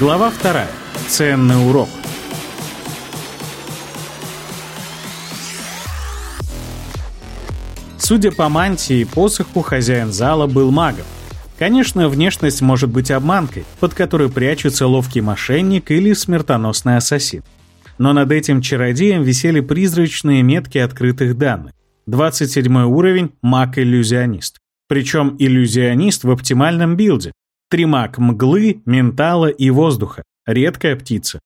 Глава вторая. Ценный урок. Судя по мантии и посоху, хозяин зала был магом. Конечно, внешность может быть обманкой, под которой прячется ловкий мошенник или смертоносный ассасин. Но над этим чародеем висели призрачные метки открытых данных. 27 уровень – маг-иллюзионист. Причем иллюзионист в оптимальном билде. Тримак мглы, ментала и воздуха. Редкая птица.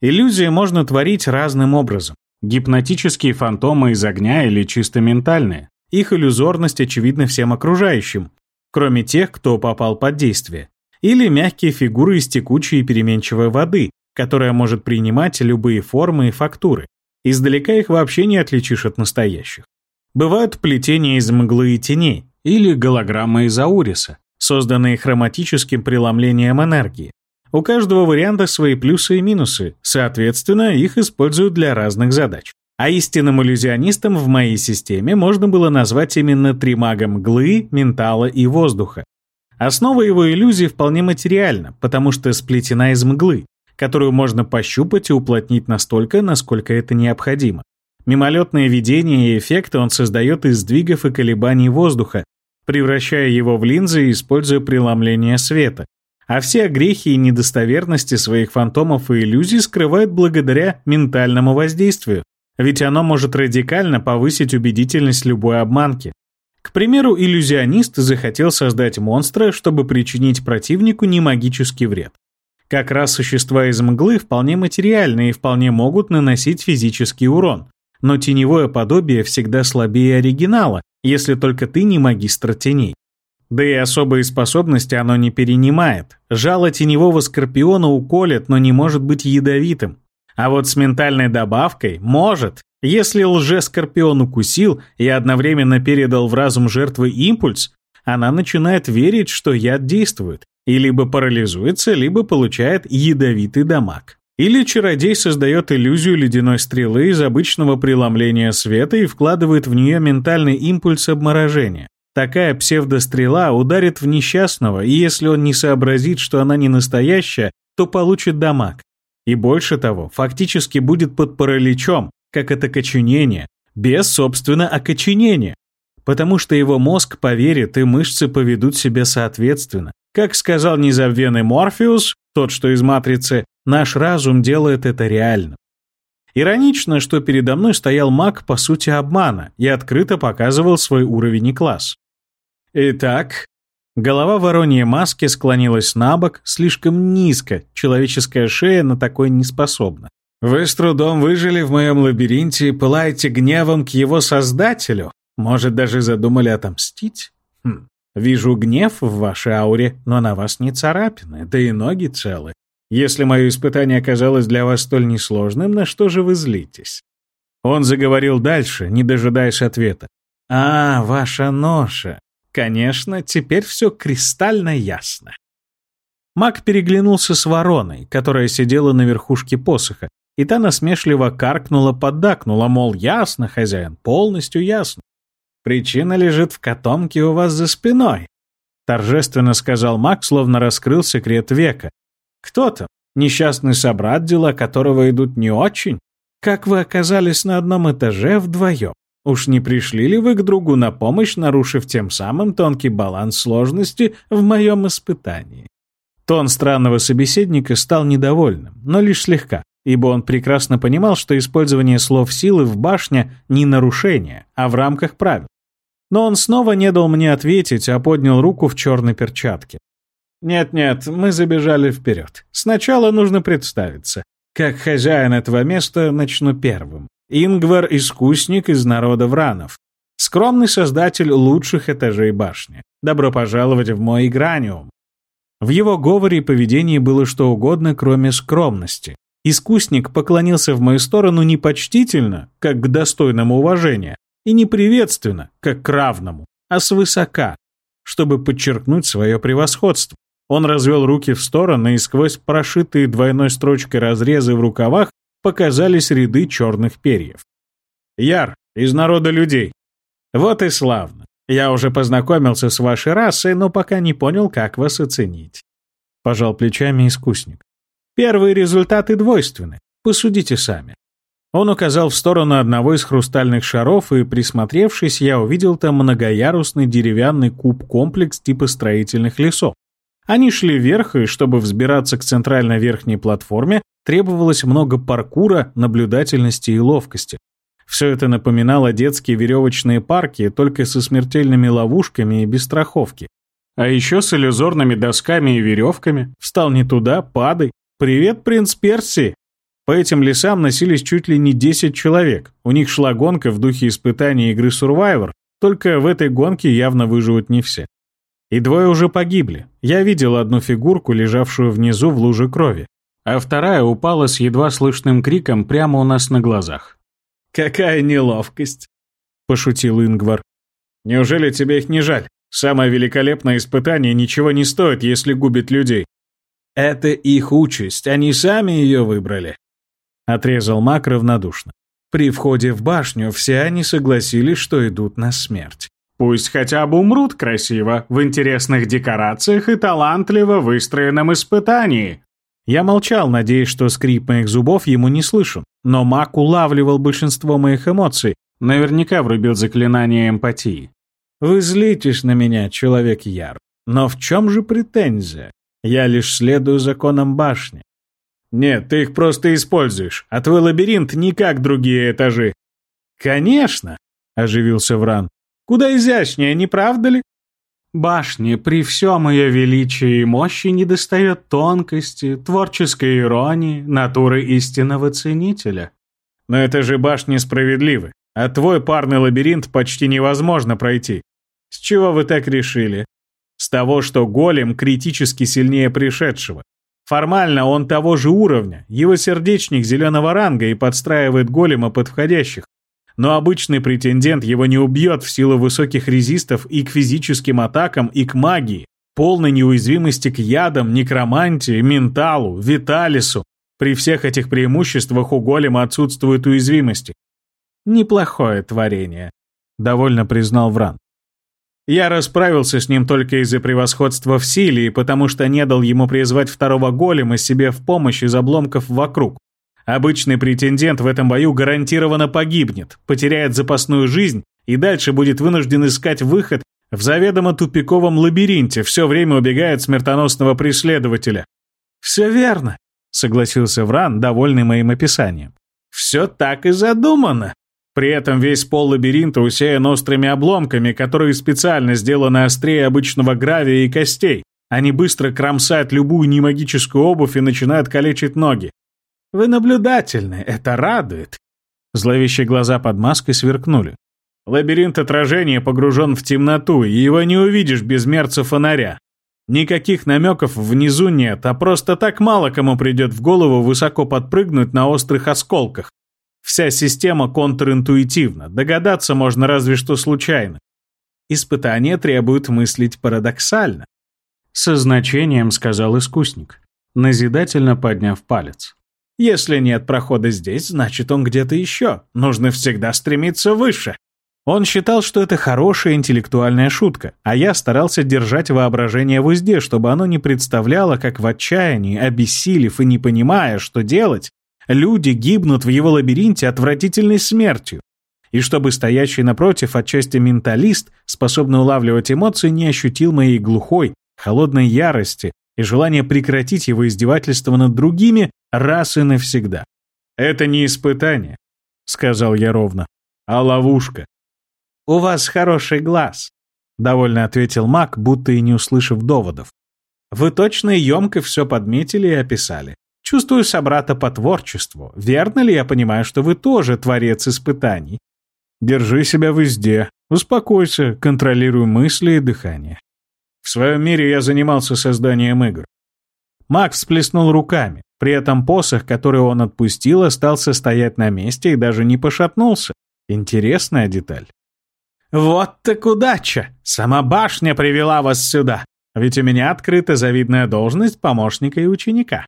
Иллюзии можно творить разным образом. Гипнотические фантомы из огня или чисто ментальные. Их иллюзорность очевидна всем окружающим, кроме тех, кто попал под действие. Или мягкие фигуры из текучей и переменчивой воды, которая может принимать любые формы и фактуры. Издалека их вообще не отличишь от настоящих. Бывают плетения из мглы и теней, или голограммы из ауриса, созданные хроматическим преломлением энергии. У каждого варианта свои плюсы и минусы, соответственно, их используют для разных задач. А истинным иллюзионистом в моей системе можно было назвать именно три мага мглы, ментала и воздуха. Основа его иллюзии вполне материальна, потому что сплетена из мглы, которую можно пощупать и уплотнить настолько, насколько это необходимо. Мимолетные видения и эффекты он создает из сдвигов и колебаний воздуха, превращая его в линзы и используя преломление света. А все грехи и недостоверности своих фантомов и иллюзий скрывает благодаря ментальному воздействию, ведь оно может радикально повысить убедительность любой обманки. К примеру, иллюзионист захотел создать монстра, чтобы причинить противнику немагический вред. Как раз существа из мглы вполне материальны и вполне могут наносить физический урон. Но теневое подобие всегда слабее оригинала, если только ты не магистр теней. Да и особые способности оно не перенимает. Жало теневого скорпиона уколет, но не может быть ядовитым. А вот с ментальной добавкой может. Если лже-скорпион укусил и одновременно передал в разум жертвы импульс, она начинает верить, что яд действует, и либо парализуется, либо получает ядовитый дамаг. Или чародей создает иллюзию ледяной стрелы из обычного преломления света и вкладывает в нее ментальный импульс обморожения. Такая псевдострела ударит в несчастного, и если он не сообразит, что она не настоящая, то получит дамаг. И больше того, фактически будет под параличом, как это коченение, без, собственно, окоченения. Потому что его мозг поверит, и мышцы поведут себя соответственно. Как сказал незабвенный Морфеус, тот, что из «Матрицы», наш разум делает это реальным. Иронично, что передо мной стоял маг по сути обмана и открыто показывал свой уровень и класс. Итак, голова вороньей маски склонилась на бок слишком низко, человеческая шея на такой не способна. Вы с трудом выжили в моем лабиринте и пылаете гневом к его создателю? Может, даже задумали отомстить? Хм. Вижу гнев в вашей ауре, но на вас не царапины, да и ноги целы. Если мое испытание оказалось для вас столь несложным, на что же вы злитесь?» Он заговорил дальше, не дожидаясь ответа. «А, ваша ноша. Конечно, теперь все кристально ясно». Маг переглянулся с вороной, которая сидела на верхушке посоха, и та насмешливо каркнула, поддакнула, мол, ясно, хозяин, полностью ясно. Причина лежит в котомке у вас за спиной», — торжественно сказал маг, словно раскрыл секрет века. «Кто то Несчастный собрат, дела которого идут не очень? Как вы оказались на одном этаже вдвоем? Уж не пришли ли вы к другу на помощь, нарушив тем самым тонкий баланс сложности в моем испытании?» Тон странного собеседника стал недовольным, но лишь слегка, ибо он прекрасно понимал, что использование слов силы в башне не нарушение, а в рамках правил. Но он снова не дал мне ответить, а поднял руку в черной перчатке. «Нет-нет, мы забежали вперед. Сначала нужно представиться. Как хозяин этого места начну первым. Ингвар — искусник из народа Вранов. Скромный создатель лучших этажей башни. Добро пожаловать в мой Играниум». В его говоре и поведении было что угодно, кроме скромности. Искусник поклонился в мою сторону не почтительно, как к достойному уважения, и не приветственно, как к равному, а свысока, чтобы подчеркнуть свое превосходство. Он развел руки в стороны, и сквозь прошитые двойной строчкой разрезы в рукавах показались ряды черных перьев. «Яр, из народа людей. Вот и славно. Я уже познакомился с вашей расой, но пока не понял, как вас оценить». Пожал плечами искусник. Первые результаты двойственны. Посудите сами. Он указал в сторону одного из хрустальных шаров, и, присмотревшись, я увидел там многоярусный деревянный куб-комплекс типа строительных лесов. Они шли вверх, и чтобы взбираться к центральной верхней платформе, требовалось много паркура, наблюдательности и ловкости. Все это напоминало детские веревочные парки, только со смертельными ловушками и без страховки. А еще с иллюзорными досками и веревками. Встал не туда, падай. «Привет, принц Персии!» По этим лесам носились чуть ли не 10 человек. У них шла гонка в духе испытания игры Survivor, только в этой гонке явно выживут не все. И двое уже погибли. Я видел одну фигурку, лежавшую внизу в луже крови, а вторая упала с едва слышным криком прямо у нас на глазах. «Какая неловкость!» — пошутил Ингвар. «Неужели тебе их не жаль? Самое великолепное испытание ничего не стоит, если губит людей». «Это их участь, они сами ее выбрали», — отрезал Мак равнодушно. При входе в башню все они согласились, что идут на смерть. Пусть хотя бы умрут красиво, в интересных декорациях и талантливо выстроенном испытании. Я молчал, надеясь, что скрип моих зубов ему не слышен, но маг улавливал большинство моих эмоций, наверняка врубил заклинание эмпатии. «Вы злитесь на меня, человек Яр, но в чем же претензия? Я лишь следую законам башни». «Нет, ты их просто используешь, а твой лабиринт не как другие этажи». «Конечно», — оживился Вран, Куда изящнее, не правда ли? Башне при всем ее величии и мощи недостает тонкости, творческой иронии, натуры истинного ценителя. Но это же башни справедливы, а твой парный лабиринт почти невозможно пройти. С чего вы так решили? С того, что голем критически сильнее пришедшего. Формально он того же уровня, его сердечник зеленого ранга и подстраивает голема под входящих. Но обычный претендент его не убьет в силу высоких резистов и к физическим атакам, и к магии, полной неуязвимости к ядам, некромантии, менталу, виталису. При всех этих преимуществах у голема отсутствуют уязвимости. Неплохое творение, довольно признал Вран. Я расправился с ним только из-за превосходства в силе и потому что не дал ему призвать второго голема себе в помощь из обломков вокруг. Обычный претендент в этом бою гарантированно погибнет, потеряет запасную жизнь и дальше будет вынужден искать выход в заведомо тупиковом лабиринте, все время убегая от смертоносного преследователя. «Все верно», — согласился Вран, довольный моим описанием. «Все так и задумано». При этом весь пол лабиринта усеян острыми обломками, которые специально сделаны острее обычного гравия и костей. Они быстро кромсают любую немагическую обувь и начинают калечить ноги. Вы наблюдательны, это радует. Зловещие глаза под маской сверкнули. Лабиринт отражения погружен в темноту, и его не увидишь без мерца фонаря. Никаких намеков внизу нет, а просто так мало кому придет в голову высоко подпрыгнуть на острых осколках. Вся система контринтуитивна, догадаться можно разве что случайно. Испытание требует мыслить парадоксально. Со значением сказал искусник, назидательно подняв палец. Если нет прохода здесь, значит он где-то еще. Нужно всегда стремиться выше. Он считал, что это хорошая интеллектуальная шутка, а я старался держать воображение в узде, чтобы оно не представляло, как в отчаянии, обессилев и не понимая, что делать, люди гибнут в его лабиринте отвратительной смертью. И чтобы стоящий напротив отчасти менталист, способный улавливать эмоции, не ощутил моей глухой, холодной ярости, и желание прекратить его издевательство над другими раз и навсегда. «Это не испытание», — сказал я ровно, — «а ловушка». «У вас хороший глаз», — довольно ответил маг, будто и не услышав доводов. «Вы точно и емко все подметили и описали. Чувствую собрата по творчеству. Верно ли я понимаю, что вы тоже творец испытаний?» «Держи себя везде. Успокойся, контролируй мысли и дыхание. В своем мире я занимался созданием игр. Макс всплеснул руками. При этом посох, который он отпустил, остался стоять на месте и даже не пошатнулся. Интересная деталь. «Вот так удача! Сама башня привела вас сюда! Ведь у меня открыта завидная должность помощника и ученика.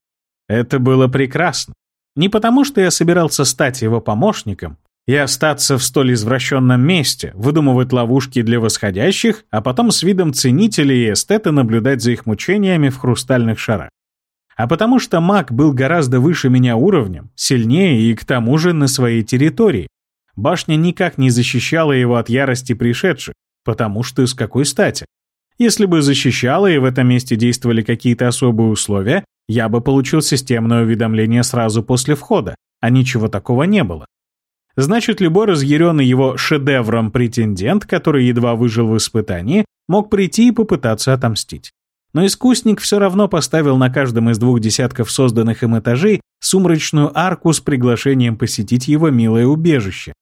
Это было прекрасно. Не потому, что я собирался стать его помощником, и остаться в столь извращенном месте, выдумывать ловушки для восходящих, а потом с видом ценителей и эстета наблюдать за их мучениями в хрустальных шарах. а потому что маг был гораздо выше меня уровнем, сильнее и к тому же на своей территории. Башня никак не защищала его от ярости пришедших, потому что с какой стати? Если бы защищала и в этом месте действовали какие-то особые условия, я бы получил системное уведомление сразу после входа, а ничего такого не было. Значит, любой разъяренный его шедевром претендент, который едва выжил в испытании, мог прийти и попытаться отомстить. Но искусник все равно поставил на каждом из двух десятков созданных им этажей сумрачную арку с приглашением посетить его милое убежище.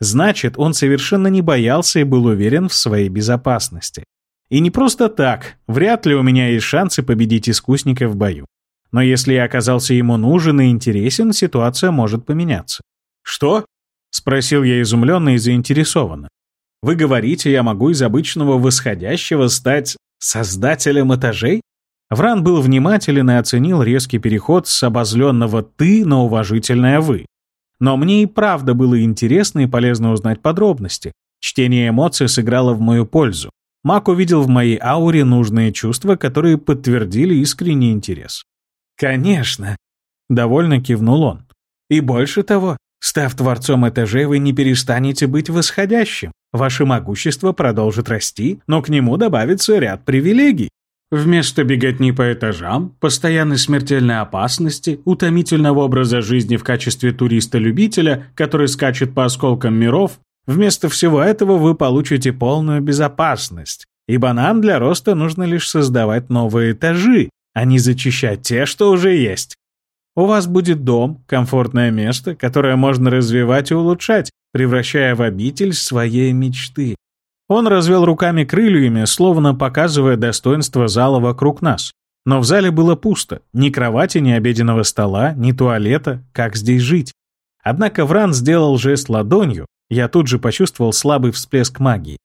Значит, он совершенно не боялся и был уверен в своей безопасности. И не просто так, вряд ли у меня есть шансы победить искусника в бою. Но если я оказался ему нужен и интересен, ситуация может поменяться. «Что?» — спросил я изумленно и заинтересованно. «Вы говорите, я могу из обычного восходящего стать создателем этажей?» Вран был внимателен и оценил резкий переход с обозленного «ты» на уважительное «вы». Но мне и правда было интересно и полезно узнать подробности. Чтение эмоций сыграло в мою пользу. Мак увидел в моей ауре нужные чувства, которые подтвердили искренний интерес. «Конечно», — довольно кивнул он. «И больше того, став творцом этажей, вы не перестанете быть восходящим. Ваше могущество продолжит расти, но к нему добавится ряд привилегий. Вместо беготни по этажам, постоянной смертельной опасности, утомительного образа жизни в качестве туриста-любителя, который скачет по осколкам миров, Вместо всего этого вы получите полную безопасность, ибо нам для роста нужно лишь создавать новые этажи, а не зачищать те, что уже есть. У вас будет дом, комфортное место, которое можно развивать и улучшать, превращая в обитель своей мечты. Он развел руками крыльями, словно показывая достоинство зала вокруг нас. Но в зале было пусто. Ни кровати, ни обеденного стола, ни туалета. Как здесь жить? Однако Вран сделал жест ладонью, я тут же почувствовал слабый всплеск магии.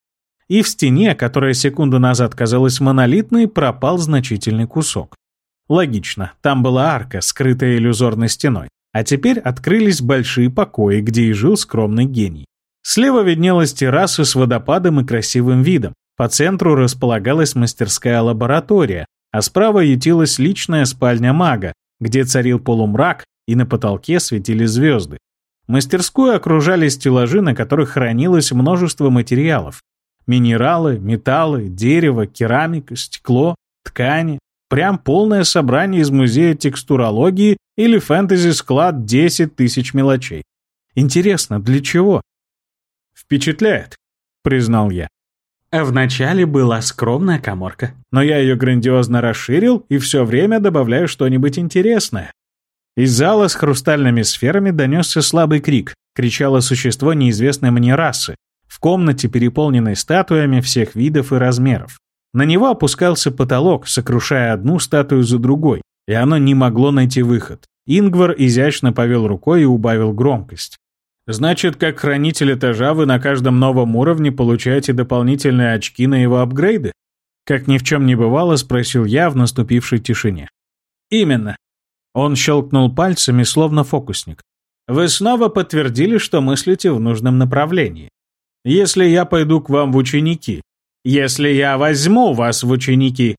И в стене, которая секунду назад казалась монолитной, пропал значительный кусок. Логично, там была арка, скрытая иллюзорной стеной. А теперь открылись большие покои, где и жил скромный гений. Слева виднелась терраса с водопадом и красивым видом. По центру располагалась мастерская лаборатория, а справа ютилась личная спальня мага, где царил полумрак и на потолке светили звезды. Мастерскую окружали стеллажи, на которых хранилось множество материалов. Минералы, металлы, дерево, керамика, стекло, ткани. Прям полное собрание из музея текстурологии или фэнтези-склад 10 тысяч мелочей. Интересно, для чего? Впечатляет, признал я. Вначале была скромная коморка, но я ее грандиозно расширил и все время добавляю что-нибудь интересное. Из зала с хрустальными сферами донесся слабый крик. Кричало существо неизвестной мне расы. В комнате, переполненной статуями всех видов и размеров. На него опускался потолок, сокрушая одну статую за другой, и оно не могло найти выход. Ингвар изящно повел рукой и убавил громкость. «Значит, как хранитель этажа вы на каждом новом уровне получаете дополнительные очки на его апгрейды?» Как ни в чем не бывало, спросил я в наступившей тишине. «Именно. Он щелкнул пальцами, словно фокусник. «Вы снова подтвердили, что мыслите в нужном направлении. Если я пойду к вам в ученики, если я возьму вас в ученики...»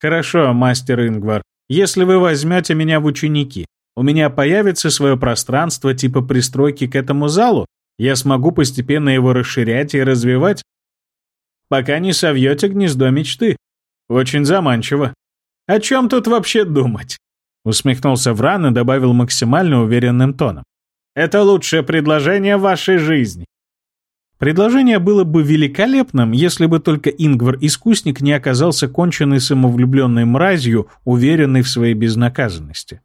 «Хорошо, мастер Ингвар, если вы возьмете меня в ученики, у меня появится свое пространство типа пристройки к этому залу, я смогу постепенно его расширять и развивать, пока не совьете гнездо мечты. Очень заманчиво. О чем тут вообще думать? Усмехнулся Вран и добавил максимально уверенным тоном. «Это лучшее предложение в вашей жизни». Предложение было бы великолепным, если бы только Ингвар-искусник не оказался конченной самовлюбленной мразью, уверенной в своей безнаказанности.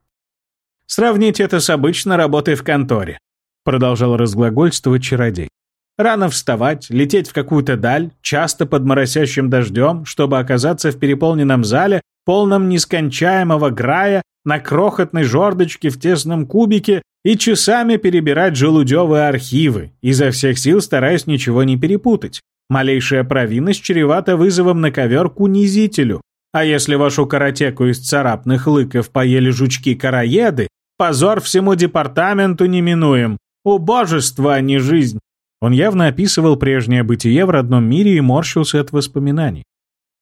«Сравните это с обычной работой в конторе», — продолжал разглагольствовать чародей. «Рано вставать, лететь в какую-то даль, часто под моросящим дождем, чтобы оказаться в переполненном зале, полном нескончаемого грая на крохотной жердочке в тесном кубике и часами перебирать желудевые архивы, изо всех сил стараясь ничего не перепутать. Малейшая провинность чревата вызовом на ковер к унизителю. А если вашу каратеку из царапных лыков поели жучки-караеды, позор всему департаменту неминуем. Убожество, а не жизнь. Он явно описывал прежнее бытие в родном мире и морщился от воспоминаний.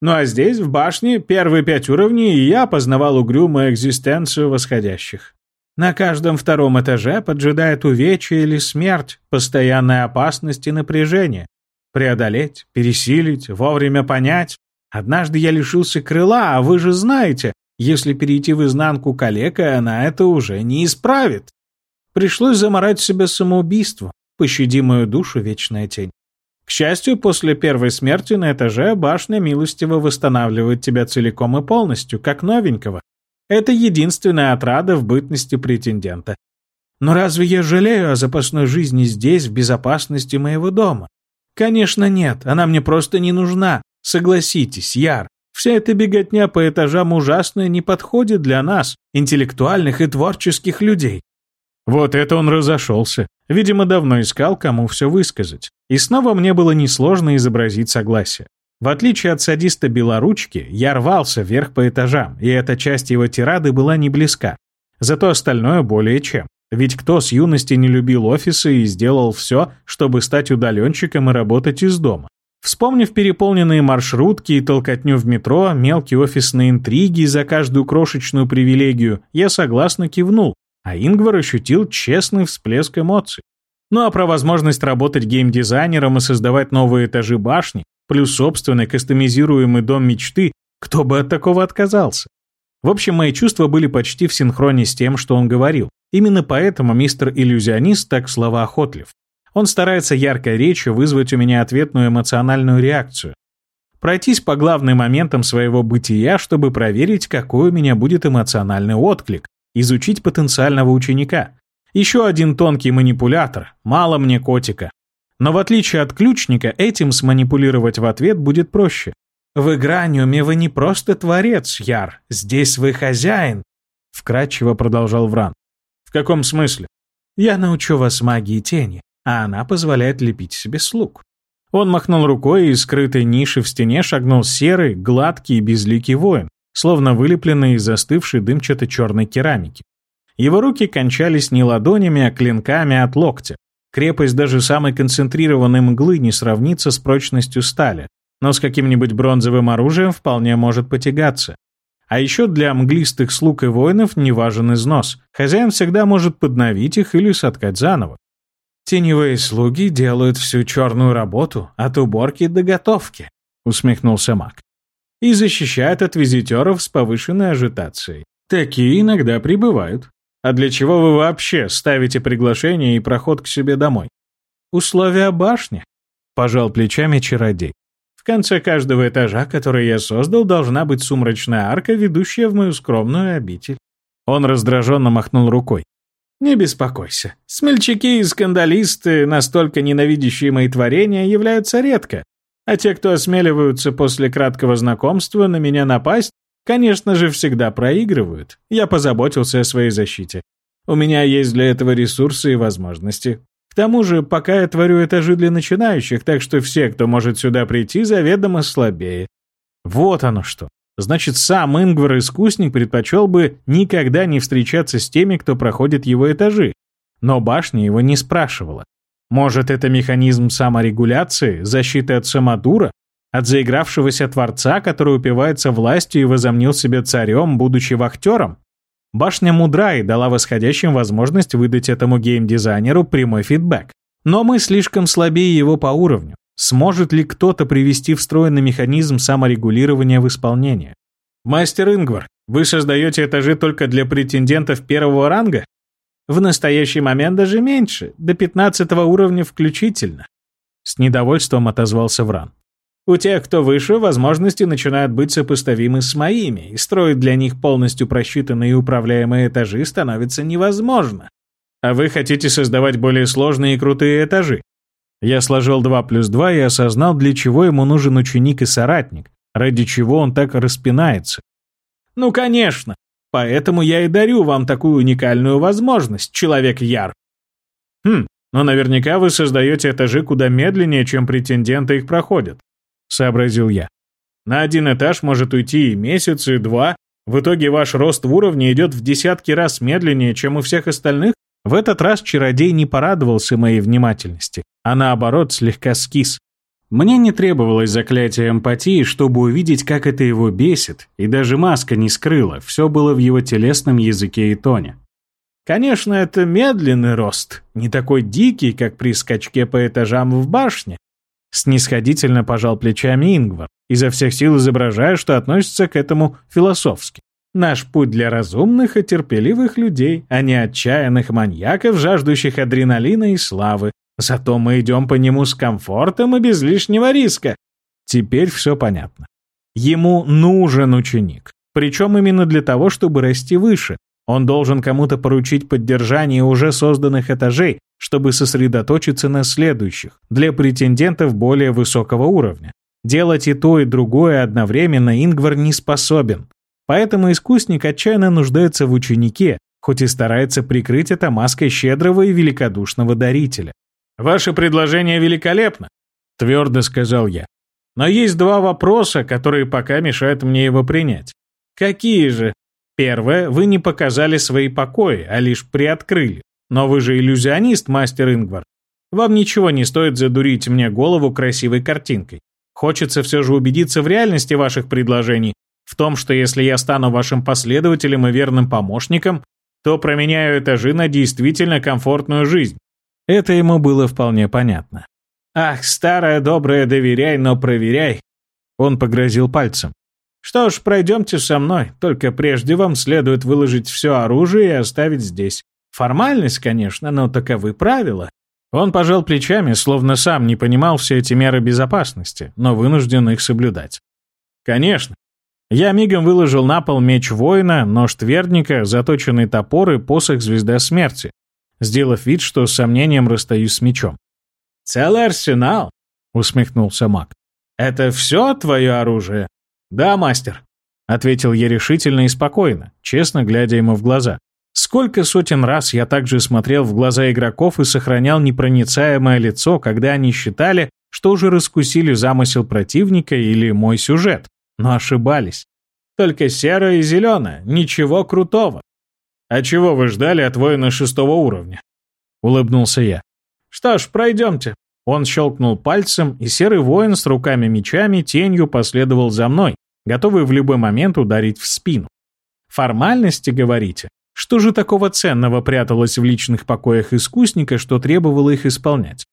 Ну а здесь, в башне, первые пять уровней, и я познавал угрюмую экзистенцию восходящих. На каждом втором этаже поджидает увечье или смерть, постоянная опасность и напряжение. Преодолеть, пересилить, вовремя понять. Однажды я лишился крыла, а вы же знаете, если перейти в изнанку калека, она это уже не исправит. Пришлось заморать себе самоубийство, пощади мою душу, вечная тень. К счастью, после первой смерти на этаже башня милостиво восстанавливает тебя целиком и полностью, как новенького. Это единственная отрада в бытности претендента. Но разве я жалею о запасной жизни здесь, в безопасности моего дома? Конечно, нет, она мне просто не нужна. Согласитесь, Яр, Вся эта беготня по этажам ужасная не подходит для нас, интеллектуальных и творческих людей. Вот это он разошелся. Видимо, давно искал, кому все высказать. И снова мне было несложно изобразить согласие. В отличие от садиста Белоручки, я рвался вверх по этажам, и эта часть его тирады была не близка. Зато остальное более чем. Ведь кто с юности не любил офисы и сделал все, чтобы стать удаленщиком и работать из дома? Вспомнив переполненные маршрутки и толкотню в метро, мелкие офисные интриги за каждую крошечную привилегию, я согласно кивнул, а Ингвар ощутил честный всплеск эмоций. Ну а про возможность работать геймдизайнером и создавать новые этажи башни, плюс собственный кастомизируемый дом мечты, кто бы от такого отказался? В общем, мои чувства были почти в синхроне с тем, что он говорил. Именно поэтому мистер иллюзионист так словоохотлив. Он старается яркой речью вызвать у меня ответную эмоциональную реакцию. Пройтись по главным моментам своего бытия, чтобы проверить, какой у меня будет эмоциональный отклик, изучить потенциального ученика. Еще один тонкий манипулятор, мало мне котика. Но в отличие от ключника, этим сманипулировать в ответ будет проще. В играниуме вы не просто творец, Яр, здесь вы хозяин, вкратчиво продолжал Вран. В каком смысле? Я научу вас магии тени а она позволяет лепить себе слуг. Он махнул рукой, и из скрытой ниши в стене шагнул серый, гладкий и безликий воин, словно вылепленный из застывшей дымчато-черной керамики. Его руки кончались не ладонями, а клинками от локтя. Крепость даже самой концентрированной мглы не сравнится с прочностью стали, но с каким-нибудь бронзовым оружием вполне может потягаться. А еще для мглистых слуг и воинов не важен износ. Хозяин всегда может подновить их или соткать заново. Теневые слуги делают всю черную работу от уборки до готовки, усмехнулся маг. И защищают от визитеров с повышенной ажитацией. Такие иногда прибывают. А для чего вы вообще ставите приглашение и проход к себе домой? Условия башни, пожал плечами чародей. В конце каждого этажа, который я создал, должна быть сумрачная арка, ведущая в мою скромную обитель. Он раздраженно махнул рукой. Не беспокойся. Смельчаки и скандалисты, настолько ненавидящие мои творения, являются редко. А те, кто осмеливаются после краткого знакомства на меня напасть, конечно же, всегда проигрывают. Я позаботился о своей защите. У меня есть для этого ресурсы и возможности. К тому же, пока я творю этажи для начинающих, так что все, кто может сюда прийти, заведомо слабее. Вот оно что. Значит, сам Ингвар-искусник предпочел бы никогда не встречаться с теми, кто проходит его этажи. Но башня его не спрашивала. Может, это механизм саморегуляции, защиты от самодура, от заигравшегося творца, который упивается властью и возомнил себя царем, будучи вахтером? Башня мудра и дала восходящим возможность выдать этому геймдизайнеру прямой фидбэк. Но мы слишком слабее его по уровню. Сможет ли кто-то привести встроенный механизм саморегулирования в исполнение? Мастер Ингвар, вы создаете этажи только для претендентов первого ранга? В настоящий момент даже меньше, до 15 уровня включительно. С недовольством отозвался Вран. У тех, кто выше, возможности начинают быть сопоставимы с моими, и строить для них полностью просчитанные и управляемые этажи становится невозможно. А вы хотите создавать более сложные и крутые этажи? Я сложил 2 плюс 2 и осознал, для чего ему нужен ученик и соратник, ради чего он так распинается. Ну, конечно. Поэтому я и дарю вам такую уникальную возможность, человек Яр. Хм, но наверняка вы создаете этажи куда медленнее, чем претенденты их проходят, сообразил я. На один этаж может уйти и месяц, и два. В итоге ваш рост в уровне идет в десятки раз медленнее, чем у всех остальных. В этот раз чародей не порадовался моей внимательности а наоборот слегка скис. Мне не требовалось заклятие эмпатии, чтобы увидеть, как это его бесит, и даже маска не скрыла, все было в его телесном языке и тоне. Конечно, это медленный рост, не такой дикий, как при скачке по этажам в башне. Снисходительно пожал плечами Ингвар, изо всех сил изображая, что относится к этому философски. Наш путь для разумных и терпеливых людей, а не отчаянных маньяков, жаждущих адреналина и славы, Зато мы идем по нему с комфортом и без лишнего риска. Теперь все понятно. Ему нужен ученик. Причем именно для того, чтобы расти выше. Он должен кому-то поручить поддержание уже созданных этажей, чтобы сосредоточиться на следующих, для претендентов более высокого уровня. Делать и то, и другое одновременно Ингвар не способен. Поэтому искусник отчаянно нуждается в ученике, хоть и старается прикрыть это маской щедрого и великодушного дарителя. «Ваше предложение великолепно», — твердо сказал я. «Но есть два вопроса, которые пока мешают мне его принять. Какие же? Первое, вы не показали свои покои, а лишь приоткрыли. Но вы же иллюзионист, мастер Ингвар. Вам ничего не стоит задурить мне голову красивой картинкой. Хочется все же убедиться в реальности ваших предложений, в том, что если я стану вашим последователем и верным помощником, то променяю этажи на действительно комфортную жизнь. Это ему было вполне понятно. «Ах, старая добрая, доверяй, но проверяй!» Он погрозил пальцем. «Что ж, пройдемте со мной, только прежде вам следует выложить все оружие и оставить здесь. Формальность, конечно, но таковы правила». Он пожал плечами, словно сам не понимал все эти меры безопасности, но вынужден их соблюдать. «Конечно». Я мигом выложил на пол меч воина, нож твердника, заточенный топор и посох звезда смерти, сделав вид, что с сомнением расстаюсь с мечом. «Целый арсенал?» — усмехнулся маг. «Это все твое оружие?» «Да, мастер», — ответил я решительно и спокойно, честно глядя ему в глаза. Сколько сотен раз я также смотрел в глаза игроков и сохранял непроницаемое лицо, когда они считали, что уже раскусили замысел противника или мой сюжет, но ошибались. Только серое и зеленое, ничего крутого. «А чего вы ждали от воина шестого уровня?» — улыбнулся я. «Что ж, пройдемте». Он щелкнул пальцем, и серый воин с руками-мечами тенью последовал за мной, готовый в любой момент ударить в спину. «Формальности, говорите? Что же такого ценного пряталось в личных покоях искусника, что требовало их исполнять?»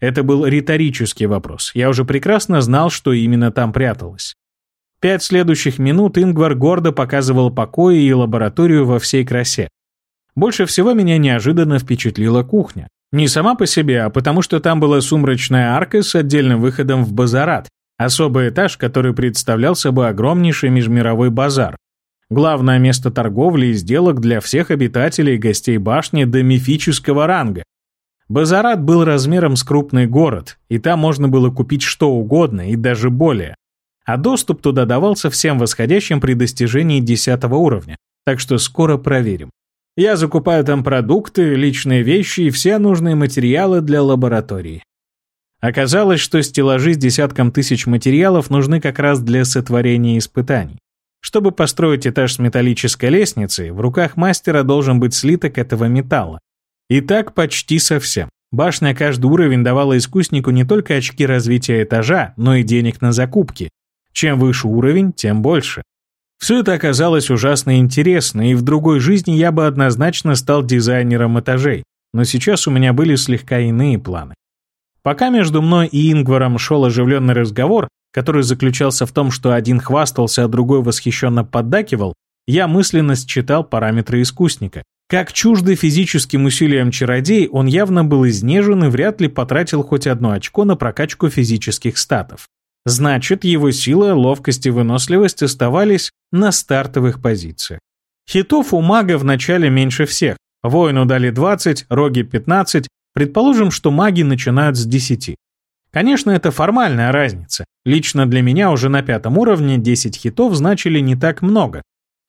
Это был риторический вопрос. Я уже прекрасно знал, что именно там пряталось. Пять следующих минут Ингвар гордо показывал покои и лабораторию во всей красе. Больше всего меня неожиданно впечатлила кухня. Не сама по себе, а потому что там была сумрачная арка с отдельным выходом в базарат, особый этаж, который представлял собой огромнейший межмировой базар. Главное место торговли и сделок для всех обитателей и гостей башни до мифического ранга. Базарат был размером с крупный город, и там можно было купить что угодно и даже более а доступ туда давался всем восходящим при достижении 10 уровня, так что скоро проверим. Я закупаю там продукты, личные вещи и все нужные материалы для лаборатории. Оказалось, что стеллажи с десятком тысяч материалов нужны как раз для сотворения испытаний. Чтобы построить этаж с металлической лестницей, в руках мастера должен быть слиток этого металла. И так почти совсем. Башня каждый уровень давала искуснику не только очки развития этажа, но и денег на закупки, чем выше уровень, тем больше. Все это оказалось ужасно интересно, и в другой жизни я бы однозначно стал дизайнером этажей, но сейчас у меня были слегка иные планы. Пока между мной и Ингваром шел оживленный разговор, который заключался в том, что один хвастался, а другой восхищенно поддакивал, я мысленно считал параметры искусника. Как чуждый физическим усилиям чародей, он явно был изнежен и вряд ли потратил хоть одно очко на прокачку физических статов. Значит, его сила, ловкость и выносливость оставались на стартовых позициях. Хитов у мага в начале меньше всех. Воину дали 20, роги 15, предположим, что маги начинают с 10. Конечно, это формальная разница. Лично для меня уже на пятом уровне 10 хитов значили не так много.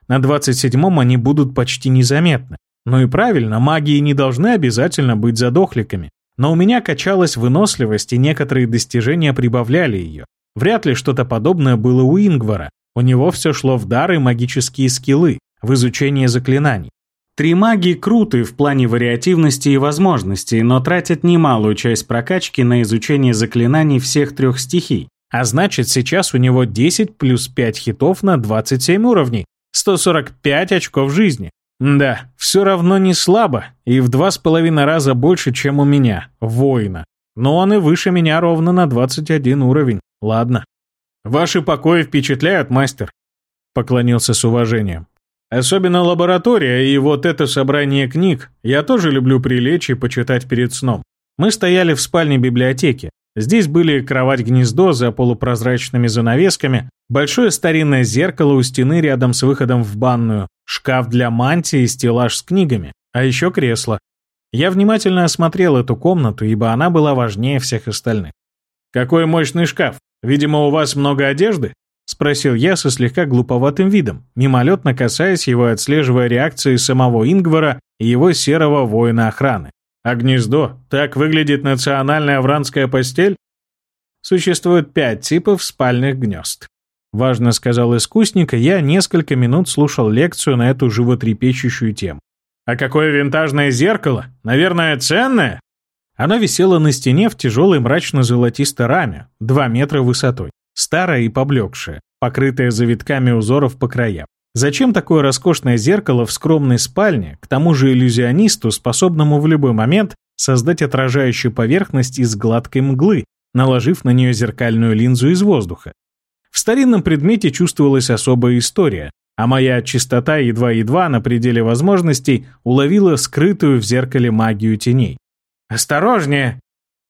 На 27-м они будут почти незаметны. Ну и правильно, магии не должны обязательно быть задохликами. Но у меня качалась выносливость, и некоторые достижения прибавляли ее. Вряд ли что-то подобное было у Ингвара. У него все шло в дары магические скиллы, в изучение заклинаний. Три маги круты в плане вариативности и возможностей, но тратят немалую часть прокачки на изучение заклинаний всех трех стихий. А значит, сейчас у него 10 плюс 5 хитов на 27 уровней. 145 очков жизни. Да, все равно не слабо, и в два с половиной раза больше, чем у меня, воина. Но он и выше меня ровно на 21 уровень. Ладно. Ваши покои впечатляют, мастер. Поклонился с уважением. Особенно лаборатория и вот это собрание книг. Я тоже люблю прилечь и почитать перед сном. Мы стояли в спальне библиотеки. Здесь были кровать-гнездо за полупрозрачными занавесками, большое старинное зеркало у стены рядом с выходом в банную, шкаф для мантии и стеллаж с книгами, а еще кресло. Я внимательно осмотрел эту комнату, ибо она была важнее всех остальных. «Какой мощный шкаф! Видимо, у вас много одежды?» — спросил я со слегка глуповатым видом, мимолетно касаясь его отслеживая реакции самого Ингвара и его серого воина охраны. А гнездо? Так выглядит национальная авранская постель? Существует пять типов спальных гнезд. Важно сказал искусник, я несколько минут слушал лекцию на эту животрепещущую тему. А какое винтажное зеркало? Наверное, ценное? Оно висело на стене в тяжелой мрачно-золотистой раме, 2 метра высотой, старое и поблекшее, покрытое завитками узоров по краям. Зачем такое роскошное зеркало в скромной спальне, к тому же иллюзионисту, способному в любой момент создать отражающую поверхность из гладкой мглы, наложив на нее зеркальную линзу из воздуха? В старинном предмете чувствовалась особая история, а моя чистота едва-едва на пределе возможностей уловила скрытую в зеркале магию теней. «Осторожнее!»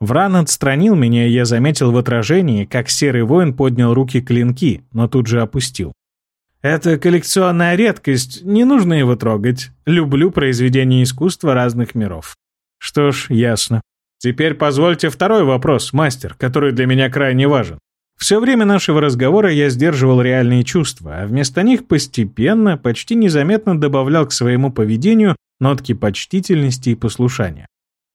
Вран отстранил меня, и я заметил в отражении, как серый воин поднял руки клинки, но тут же опустил. Это коллекционная редкость, не нужно его трогать. Люблю произведения искусства разных миров. Что ж, ясно. Теперь позвольте второй вопрос, мастер, который для меня крайне важен. Все время нашего разговора я сдерживал реальные чувства, а вместо них постепенно, почти незаметно добавлял к своему поведению нотки почтительности и послушания.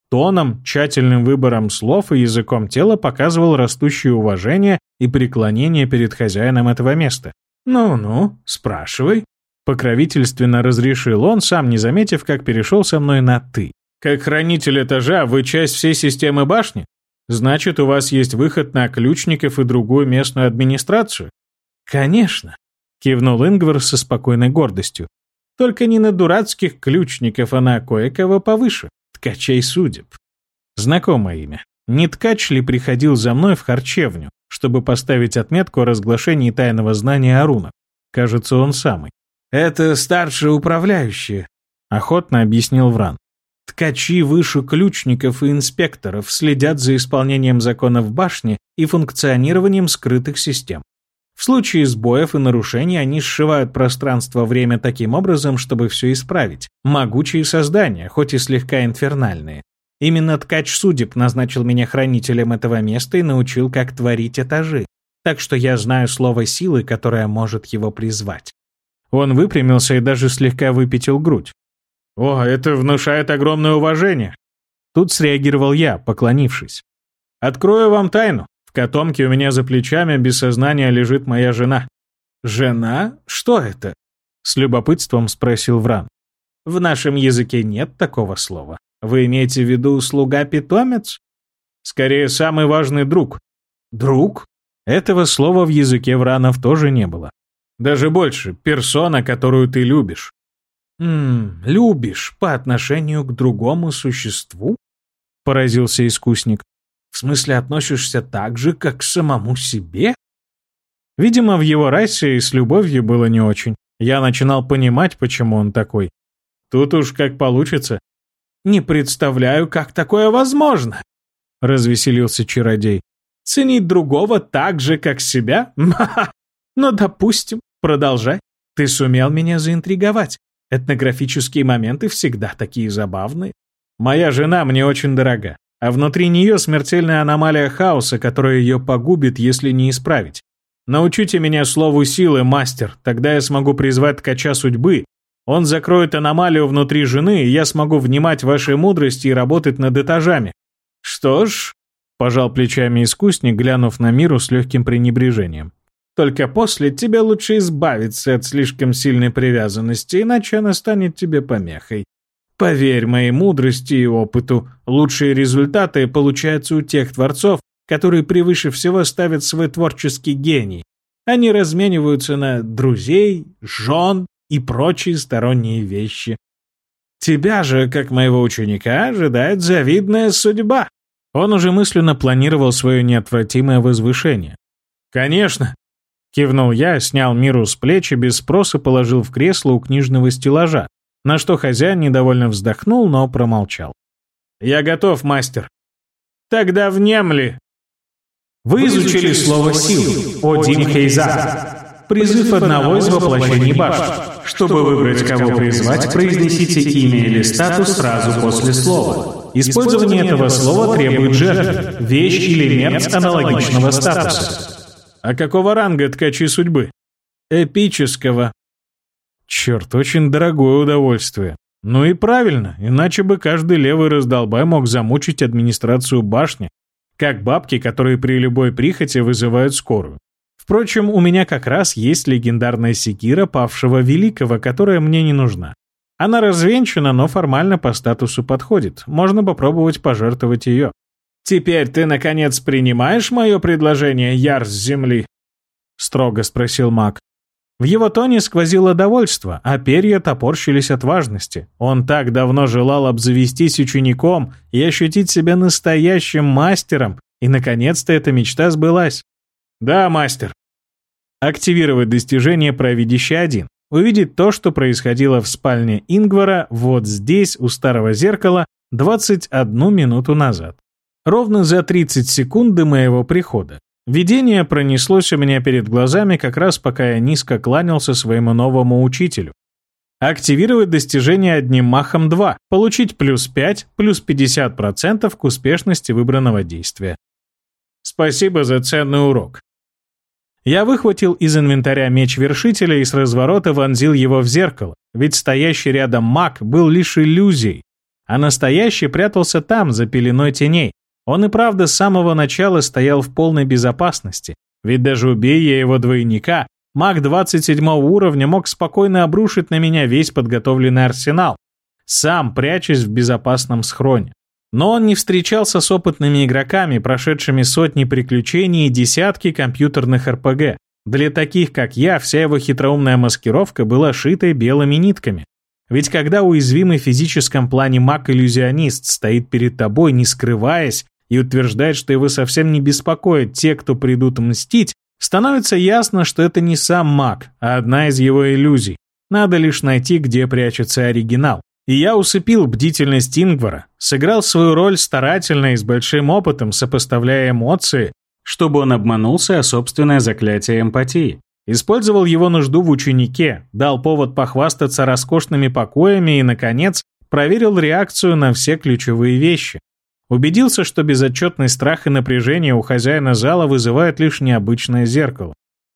Тоном, тщательным выбором слов и языком тела показывал растущее уважение и преклонение перед хозяином этого места. «Ну-ну, спрашивай». Покровительственно разрешил он, сам не заметив, как перешел со мной на «ты». «Как хранитель этажа вы часть всей системы башни? Значит, у вас есть выход на ключников и другую местную администрацию?» «Конечно», — кивнул Ингвар со спокойной гордостью. «Только не на дурацких ключников, а на кое-кого повыше, ткачей судеб». Знакомое имя. Не ткач ли приходил за мной в харчевню, чтобы поставить отметку о разглашении тайного знания о Кажется, он самый. «Это старшие управляющие», — охотно объяснил Вран. «Ткачи выше ключников и инспекторов следят за исполнением законов башни и функционированием скрытых систем. В случае сбоев и нарушений они сшивают пространство-время таким образом, чтобы все исправить. Могучие создания, хоть и слегка инфернальные. Именно ткач судеб назначил меня хранителем этого места и научил, как творить этажи. Так что я знаю слово силы, которое может его призвать. Он выпрямился и даже слегка выпятил грудь. «О, это внушает огромное уважение!» Тут среагировал я, поклонившись. «Открою вам тайну. Котомке у меня за плечами без сознания лежит моя жена». «Жена? Что это?» С любопытством спросил Вран. «В нашем языке нет такого слова. Вы имеете в виду слуга-питомец? Скорее, самый важный друг. Друг? Этого слова в языке вранов тоже не было. Даже больше, персона, которую ты любишь. «Ммм, любишь по отношению к другому существу?» — поразился искусник. «В смысле, относишься так же, как к самому себе?» Видимо, в его расе и с любовью было не очень. Я начинал понимать, почему он такой. Тут уж как получится. Не представляю, как такое возможно!» — развеселился чародей. «Ценить другого так же, как себя? Ха-ха! Ну, допустим, продолжай. Ты сумел меня заинтриговать. Этнографические моменты всегда такие забавные. Моя жена мне очень дорога, а внутри нее смертельная аномалия хаоса, которая ее погубит, если не исправить. Научите меня слову силы, мастер, тогда я смогу призвать ткача судьбы, он закроет аномалию внутри жены, и я смогу внимать вашей мудрости и работать над этажами. Что ж, пожал плечами искусник, глянув на миру с легким пренебрежением. Только после тебе лучше избавиться от слишком сильной привязанности, иначе она станет тебе помехой. Поверь моей мудрости и опыту, лучшие результаты получаются у тех творцов, которые превыше всего ставят свой творческий гений. Они размениваются на друзей, жен и прочие сторонние вещи. Тебя же, как моего ученика, ожидает завидная судьба. Он уже мысленно планировал свое неотвратимое возвышение. «Конечно!» — кивнул я, снял миру с плеч и без спроса положил в кресло у книжного стеллажа, на что хозяин недовольно вздохнул, но промолчал. «Я готов, мастер». «Тогда внемли!» Вы изучили слово «сил» Один Хейза. Призыв одного из воплощений башни. Чтобы выбрать, кого призвать, произнесите имя или статус сразу после слова. Использование этого слова требует жертвы, вещь или мерц аналогичного статуса. А какого ранга ткачи судьбы? Эпического. Черт, очень дорогое удовольствие. Ну и правильно, иначе бы каждый левый раздолбай мог замучить администрацию башни, как бабки, которые при любой прихоти вызывают скорую. Впрочем, у меня как раз есть легендарная секира павшего великого, которая мне не нужна. Она развенчана, но формально по статусу подходит. Можно попробовать пожертвовать ее. «Теперь ты, наконец, принимаешь мое предложение, яр земли?» — строго спросил маг. В его тоне сквозило довольство, а перья топорщились от важности. Он так давно желал обзавестись учеником и ощутить себя настоящим мастером, и, наконец-то, эта мечта сбылась. «Да, мастер». Активировать достижение «Провидящий один». Увидеть то, что происходило в спальне Ингвара вот здесь, у старого зеркала, 21 минуту назад. Ровно за 30 секунд до моего прихода. Видение пронеслось у меня перед глазами как раз пока я низко кланялся своему новому учителю. Активировать достижение одним махом 2, получить плюс 5, плюс 50% к успешности выбранного действия. Спасибо за ценный урок. Я выхватил из инвентаря меч вершителя и с разворота вонзил его в зеркало, ведь стоящий рядом маг был лишь иллюзией, а настоящий прятался там, за пеленой теней, он и правда с самого начала стоял в полной безопасности, ведь даже убей я его двойника, маг 27 уровня мог спокойно обрушить на меня весь подготовленный арсенал, сам прячась в безопасном схроне. Но он не встречался с опытными игроками, прошедшими сотни приключений и десятки компьютерных РПГ. Для таких, как я, вся его хитроумная маскировка была шитой белыми нитками. Ведь когда уязвимый в физическом плане маг-иллюзионист стоит перед тобой, не скрываясь, и утверждает, что его совсем не беспокоят те, кто придут мстить, становится ясно, что это не сам маг, а одна из его иллюзий. Надо лишь найти, где прячется оригинал. И я усыпил бдительность Ингвара, сыграл свою роль старательно и с большим опытом, сопоставляя эмоции, чтобы он обманулся о собственное заклятие эмпатии. Использовал его нужду в ученике, дал повод похвастаться роскошными покоями и, наконец, проверил реакцию на все ключевые вещи. Убедился, что безотчетный страх и напряжение у хозяина зала вызывает лишь необычное зеркало.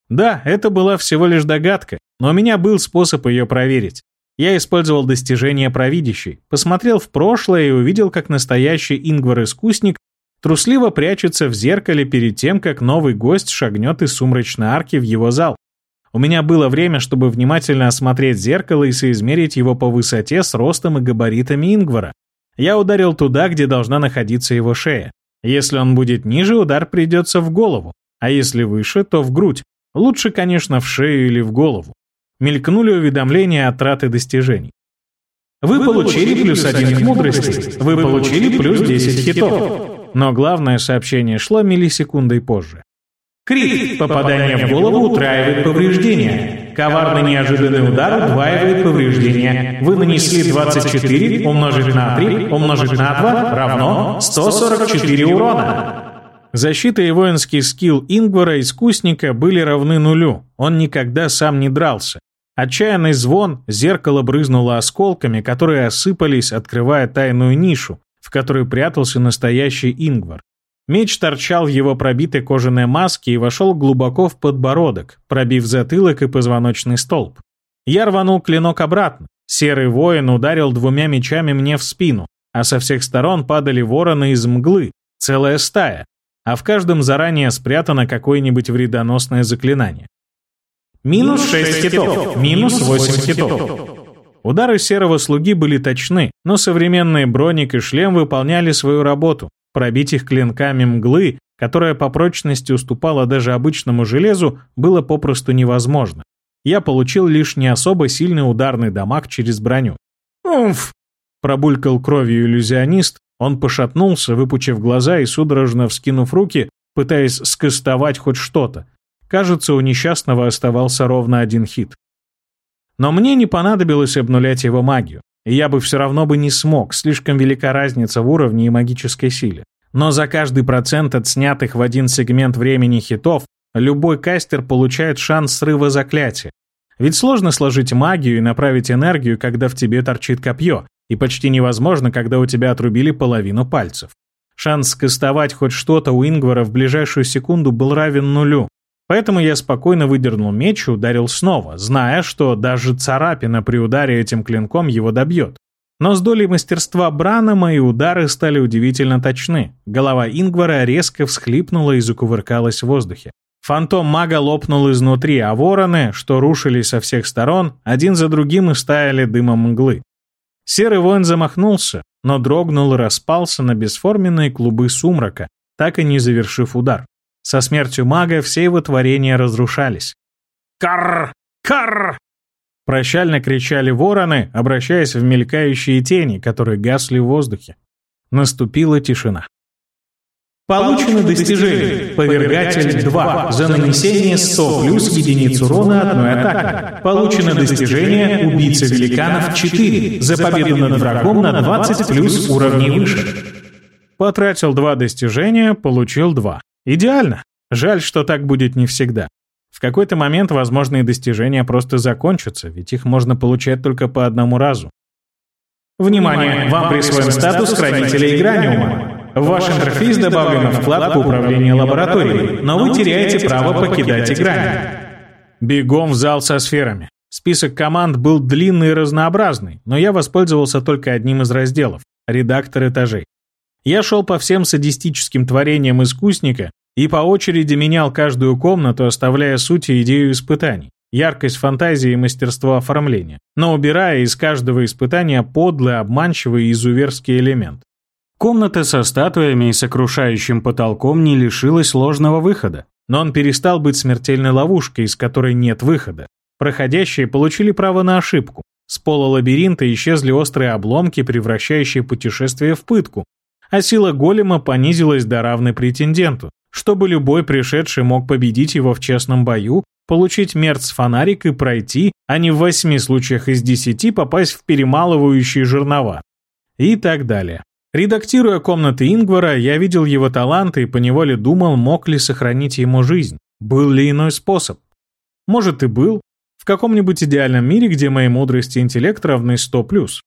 Да, это была всего лишь догадка, но у меня был способ ее проверить. Я использовал достижение провидящей, посмотрел в прошлое и увидел, как настоящий Ингвар-искусник трусливо прячется в зеркале перед тем, как новый гость шагнет из сумрачной арки в его зал. У меня было время, чтобы внимательно осмотреть зеркало и соизмерить его по высоте с ростом и габаритами Ингвара. Я ударил туда, где должна находиться его шея. Если он будет ниже, удар придется в голову, а если выше, то в грудь. Лучше, конечно, в шею или в голову. Мелькнули уведомления о траты достижений. Вы получили плюс один к мудрости. Вы получили плюс 10 хитов. Но главное сообщение шло миллисекундой позже. Крит. Попадание в голову утраивает повреждения. Коварный неожиданный удар удваивает повреждения. Вы нанесли 24 умножить на 3 умножить на 2 равно 144 урона. Защита и воинский скилл Ингвара искусника были равны нулю. Он никогда сам не дрался. Отчаянный звон, зеркало брызнуло осколками, которые осыпались, открывая тайную нишу, в которой прятался настоящий Ингвар. Меч торчал в его пробитой кожаной маске и вошел глубоко в подбородок, пробив затылок и позвоночный столб. Я рванул клинок обратно. Серый воин ударил двумя мечами мне в спину, а со всех сторон падали вороны из мглы, целая стая, а в каждом заранее спрятано какое-нибудь вредоносное заклинание. Минус 6 хитов. Минус 8 хитов. Удары серого слуги были точны, но современные броник и шлем выполняли свою работу. Пробить их клинками мглы, которая по прочности уступала даже обычному железу, было попросту невозможно. Я получил лишь не особо сильный ударный дамаг через броню. «Умф!» – пробулькал кровью иллюзионист, он пошатнулся, выпучив глаза и судорожно вскинув руки, пытаясь скостовать хоть что-то. Кажется, у несчастного оставался ровно один хит. Но мне не понадобилось обнулять его магию, я бы все равно бы не смог, слишком велика разница в уровне и магической силе. Но за каждый процент от снятых в один сегмент времени хитов любой кастер получает шанс срыва заклятия. Ведь сложно сложить магию и направить энергию, когда в тебе торчит копье, и почти невозможно, когда у тебя отрубили половину пальцев. Шанс скостовать хоть что-то у Ингвара в ближайшую секунду был равен нулю, Поэтому я спокойно выдернул меч и ударил снова, зная, что даже царапина при ударе этим клинком его добьет. Но с долей мастерства Брана мои удары стали удивительно точны. Голова Ингвара резко всхлипнула и закувыркалась в воздухе. Фантом мага лопнул изнутри, а вороны, что рушились со всех сторон, один за другим и стаяли дымом мглы. Серый воин замахнулся, но дрогнул и распался на бесформенные клубы сумрака, так и не завершив удар. Со смертью мага все его творения разрушались. «Карр! Карр!» Прощально кричали вороны, обращаясь в мелькающие тени, которые гасли в воздухе. Наступила тишина. Получено достижение. Повергатель 2 за нанесение 100 плюс единиц урона одной атакой. Получено достижение Убийца великанов 4 за победу над врагом на 20 плюс уровней выше. Потратил два достижения, получил два. Идеально. Жаль, что так будет не всегда. В какой-то момент возможные достижения просто закончатся, ведь их можно получать только по одному разу. Внимание! Вам присвоен статус хранителя Играниума. В ваш интерфейс добавлена вкладка управления лабораторией, но вы теряете право покидать Играниум. Бегом в зал со сферами. Список команд был длинный и разнообразный, но я воспользовался только одним из разделов – редактор этажей. Я шел по всем садистическим творениям искусника и по очереди менял каждую комнату, оставляя суть и идею испытаний, яркость фантазии и мастерство оформления, но убирая из каждого испытания подлый, обманчивый и изуверский элемент. Комната со статуями и сокрушающим потолком не лишилась ложного выхода, но он перестал быть смертельной ловушкой, из которой нет выхода. Проходящие получили право на ошибку. С пола лабиринта исчезли острые обломки, превращающие путешествие в пытку, а сила голема понизилась до равной претенденту, чтобы любой пришедший мог победить его в честном бою, получить мерц-фонарик и пройти, а не в восьми случаях из десяти попасть в перемалывающие жернова. И так далее. Редактируя комнаты Ингвара, я видел его таланты и поневоле думал, мог ли сохранить ему жизнь. Был ли иной способ? Может и был. В каком-нибудь идеальном мире, где моей мудрости интеллект равны 100+.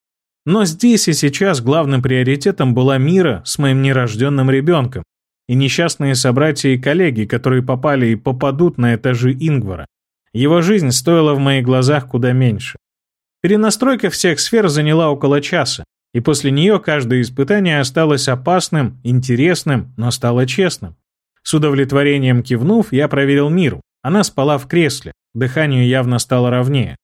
Но здесь и сейчас главным приоритетом была Мира с моим нерожденным ребенком и несчастные собратья и коллеги, которые попали и попадут на этажи Ингвара. Его жизнь стоила в моих глазах куда меньше. Перенастройка всех сфер заняла около часа, и после нее каждое испытание осталось опасным, интересным, но стало честным. С удовлетворением кивнув, я проверил Миру. Она спала в кресле, дыханию явно стало ровнее.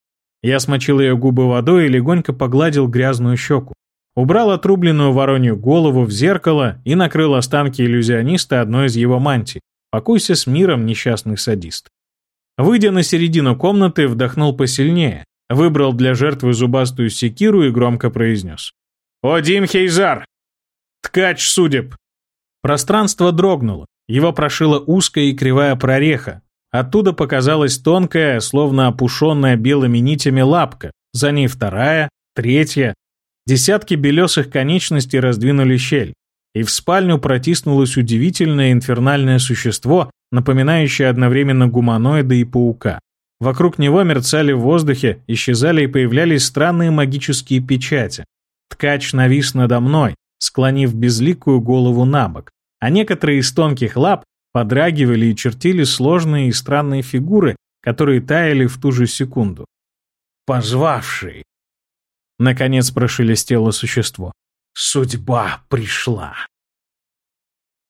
Я смочил ее губы водой и легонько погладил грязную щеку. Убрал отрубленную воронью голову в зеркало и накрыл останки иллюзиониста одной из его мантий. Покуйся с миром, несчастный садист. Выйдя на середину комнаты, вдохнул посильнее, выбрал для жертвы зубастую секиру и громко произнес. «Один Хейзар! Ткач судеб!» Пространство дрогнуло, его прошила узкая и кривая прореха, Оттуда показалась тонкая, словно опушенная белыми нитями лапка, за ней вторая, третья. Десятки белесых конечностей раздвинули щель, и в спальню протиснулось удивительное инфернальное существо, напоминающее одновременно гуманоида и паука. Вокруг него мерцали в воздухе, исчезали и появлялись странные магические печати. Ткач навис надо мной, склонив безликую голову на бок, а некоторые из тонких лап подрагивали и чертили сложные и странные фигуры, которые таяли в ту же секунду. «Позвавший!» Наконец прошелестело существо. «Судьба пришла!»